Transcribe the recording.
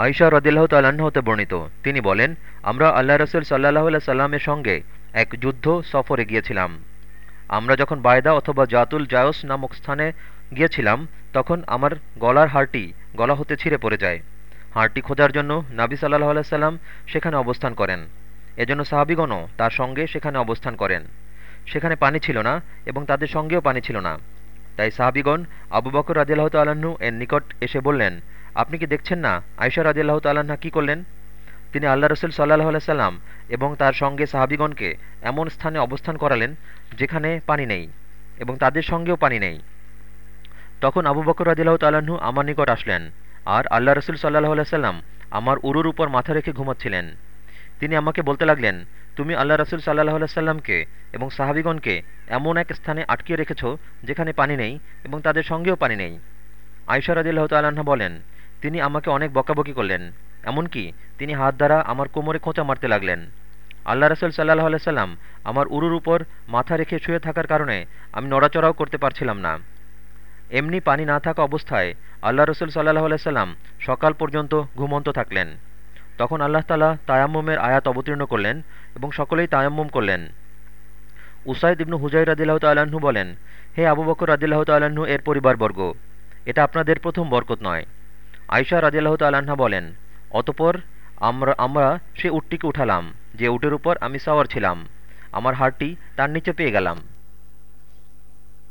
আইসা রদিল্লাহ হতে বর্ণিত। তিনি বলেন, আমরা আল্লাহ রসুল সাল্লাহ আল্লাহ সাল্লামের সঙ্গে এক যুদ্ধ সফরে গিয়েছিলাম। আমরা যখন বায়দা অথবা জাতুল জায়স নামক স্থানে গিয়েছিলাম, তখন আমার গলার হাড়টি গলা হতে ছিঁড়ে পড়ে যায়। হাড়টি খোঁজার জন্য নাবি সাল্লাহ আল্লাহ সাল্লাম সেখানে অবস্থান করেন। এজন্য সাহাবিগণও তার সঙ্গে সেখানে অবস্থান করেন। সেখানে পানি ছিল না এবং তাদের সঙ্গেও পানি ছিল না। তাই সাহাবিগণ আবু বকর রাজিয়াল্লাহ তাল্লাহ্ন এর নিকট এসে বললেন আপনি কি দেখছেন না? আয়সা রাজিয়াল্লাহ তাল্লাহা কী করলেন? তিনি আল্লাহ রসুল সাল্লাহ সাল্লাম এবং তার সঙ্গে সাহাবিগণকে এমন স্থানে অবস্থান করালেন যেখানে পানি নেই এবং তাদের সঙ্গেও পানি নেই। তখন আবু বকর রাজিল্লাহ তাল্লাহ্ন আমার নিকট আসলেন আর আল্লাহ রসুল সাল্লাহ সাল্লাম আমার উরুর উপর মাথা রেখে ঘুমাচ্ছিলেন। তিনি আমাকে বলতে লাগলেন, তুমি আল্লাহ রসুল সাল্লাহ সাল্লামকে এবং সাহাবিগণকে এমন এক স্থানে আটকিয়ে রেখেছ যেখানে পানি নেই এবং তাদের সঙ্গেও পানি নেই। আয়সা রাজিল্লাহ তাল্লাহা বলেন তিনি আমাকে অনেক বকাবকি করলেন। এমনকি তিনি হাত দ্বারা আমার কোমরে খোঁচা মারতে লাগলেন। আল্লাহ রসুল সাল্লাহ সাল্লাম আমার উরুর উপর মাথা রেখে শুয়ে থাকার কারণে আমি নড়াচড়াও করতে পারছিলাম না। এমনি পানি না থাকা অবস্থায় আল্লাহ রসুল সাল্লাহ সাল্লাম সকাল পর্যন্ত ঘুমন্ত থাকলেন। তখন আল্লাহ তালা তায়াম্মুমের আয়াত অবতীর্ণ করলেন এবং সকলেই তায়াম্মুম করলেন। উসাইদ ইবনু হুজাই রাদিল্লাহ তাল্লাহ্ন বলেন, হে আবু বকর রাদিল্লাহ তাল্লাহ্ন এর পরিবারবর্গ। এটা আপনাদের প্রথম বরকত নয়। আয়সা রাজিয়াল্লাহ তাল্লাহা বলেন, অতপর আমরা আমরা সে উটটিকে উঠালাম, যে উটের উপর আমি সাওয়ার ছিলাম। আমার হাড়টি তার নিচে পেয়ে গেলাম।